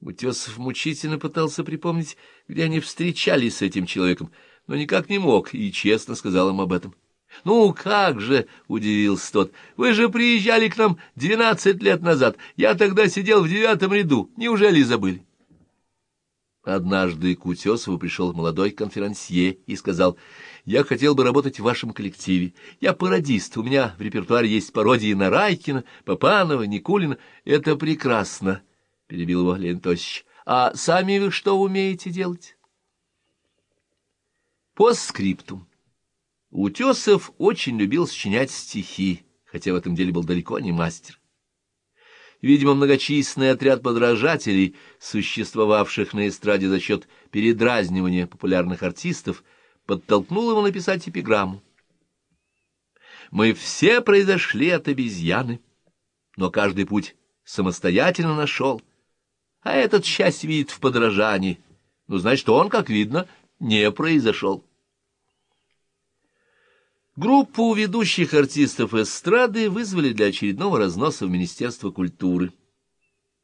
Утесов мучительно пытался припомнить, где они встречались с этим человеком, но никак не мог и честно сказал им об этом. — Ну, как же, — удивился тот, — вы же приезжали к нам двенадцать лет назад. Я тогда сидел в девятом ряду. Неужели забыли? Однажды к Утесову пришел молодой конферансье и сказал, «Я хотел бы работать в вашем коллективе. Я пародист, у меня в репертуаре есть пародии на Райкина, Попанова, Никулина. Это прекрасно», — перебил его Леонид Осич. «А сами вы что умеете делать?» По скриптум. Утесов очень любил сочинять стихи, хотя в этом деле был далеко не мастер. Видимо, многочисленный отряд подражателей, существовавших на эстраде за счет передразнивания популярных артистов, подтолкнул его написать эпиграмму. «Мы все произошли от обезьяны, но каждый путь самостоятельно нашел, а этот счастье видит в подражании, ну, значит, он, как видно, не произошел». Группу ведущих артистов эстрады вызвали для очередного разноса в Министерство культуры.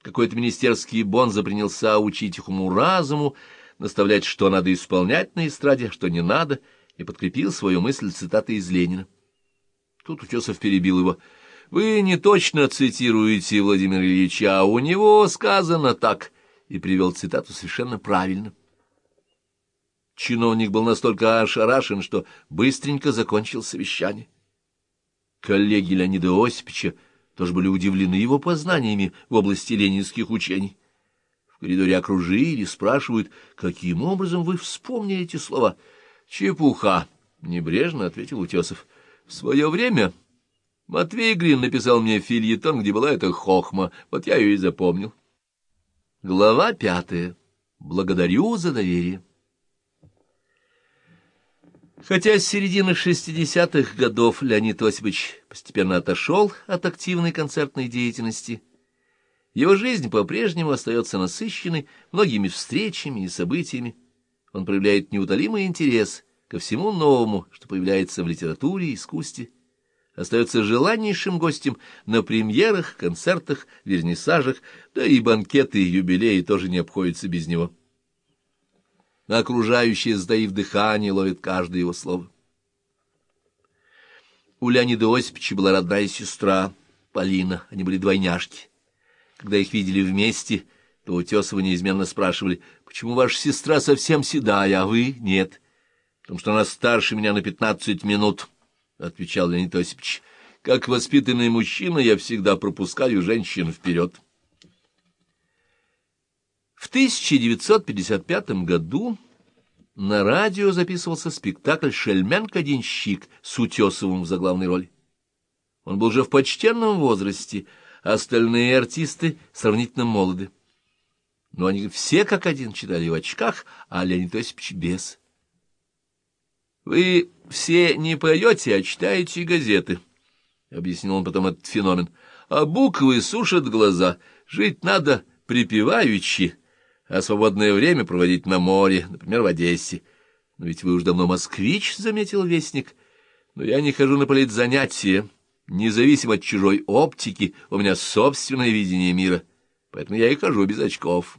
Какой-то министерский бонза принялся учить их уму-разуму, наставлять, что надо исполнять на эстраде, что не надо, и подкрепил свою мысль цитатой из Ленина. Тут Утесов перебил его. «Вы не точно цитируете Владимира Ильича, у него сказано так», и привел цитату совершенно правильно. Чиновник был настолько ошарашен, что быстренько закончил совещание. Коллеги Леонида Осиповича тоже были удивлены его познаниями в области ленинских учений. В коридоре окружили, спрашивают, каким образом вы вспомнили эти слова. «Чепуха!» — небрежно ответил Утесов. «В свое время Матвей Грин написал мне фильетон, где была эта хохма. Вот я ее и запомнил». Глава пятая. Благодарю за доверие. Хотя с середины шестидесятых годов Леонид Осипович постепенно отошел от активной концертной деятельности, его жизнь по-прежнему остается насыщенной многими встречами и событиями. Он проявляет неутолимый интерес ко всему новому, что появляется в литературе и искусстве, остается желаннейшим гостем на премьерах, концертах, вернисажах, да и банкеты и юбилеи тоже не обходятся без него окружающие, сдаив дыхание, ловят каждое его слово. У Леонида Осиповича была родная сестра, Полина, они были двойняшки. Когда их видели вместе, то Утесова неизменно спрашивали, почему ваша сестра совсем седая, а вы нет? Потому что она старше меня на пятнадцать минут, — отвечал Леонид Осипович. Как воспитанный мужчина я всегда пропускаю женщин вперед. В 1955 году на радио записывался спектакль «Шельменко-денщик» с Утесовым в заглавной роли. Он был уже в почтенном возрасте, а остальные артисты сравнительно молоды. Но они все как один читали в очках, а Леонид Осипович без. «Вы все не поете, а читаете газеты», — объяснил он потом этот феномен. «А буквы сушат глаза, жить надо припеваючи» а свободное время проводить на море, например, в Одессе. Но ведь вы уж давно москвич, — заметил Вестник. Но я не хожу на политзанятия, независимо от чужой оптики, у меня собственное видение мира, поэтому я и хожу без очков.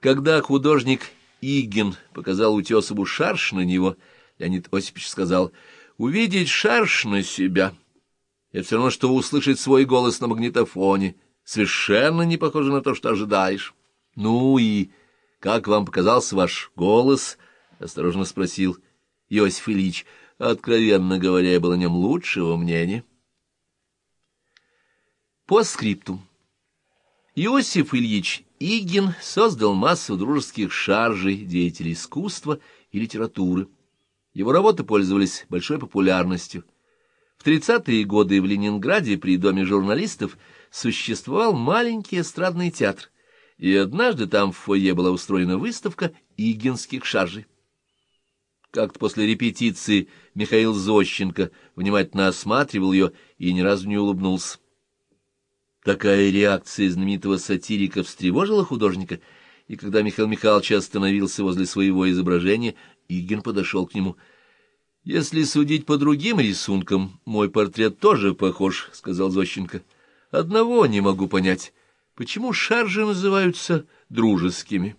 Когда художник Игин показал Утесову шарш на него, Леонид Осипович сказал, «Увидеть шарш на себя — это все равно, что услышать свой голос на магнитофоне» совершенно не похоже на то, что ожидаешь. — Ну и как вам показался ваш голос? — осторожно спросил Иосиф Ильич. Откровенно говоря, я был о нем лучшего мнения. По скрипту. Иосиф Ильич Игин создал массу дружеских шаржей деятелей искусства и литературы. Его работы пользовались большой популярностью. В 30-е годы в Ленинграде при Доме журналистов существовал маленький эстрадный театр, и однажды там в фойе была устроена выставка игинских шаржей. Как-то после репетиции Михаил Зощенко внимательно осматривал ее и ни разу не улыбнулся. Такая реакция знаменитого сатирика встревожила художника, и когда Михаил Михайлович остановился возле своего изображения, Игин подошел к нему. — Если судить по другим рисункам, мой портрет тоже похож, — сказал Зощенко. Одного не могу понять. Почему шаржи называются дружескими?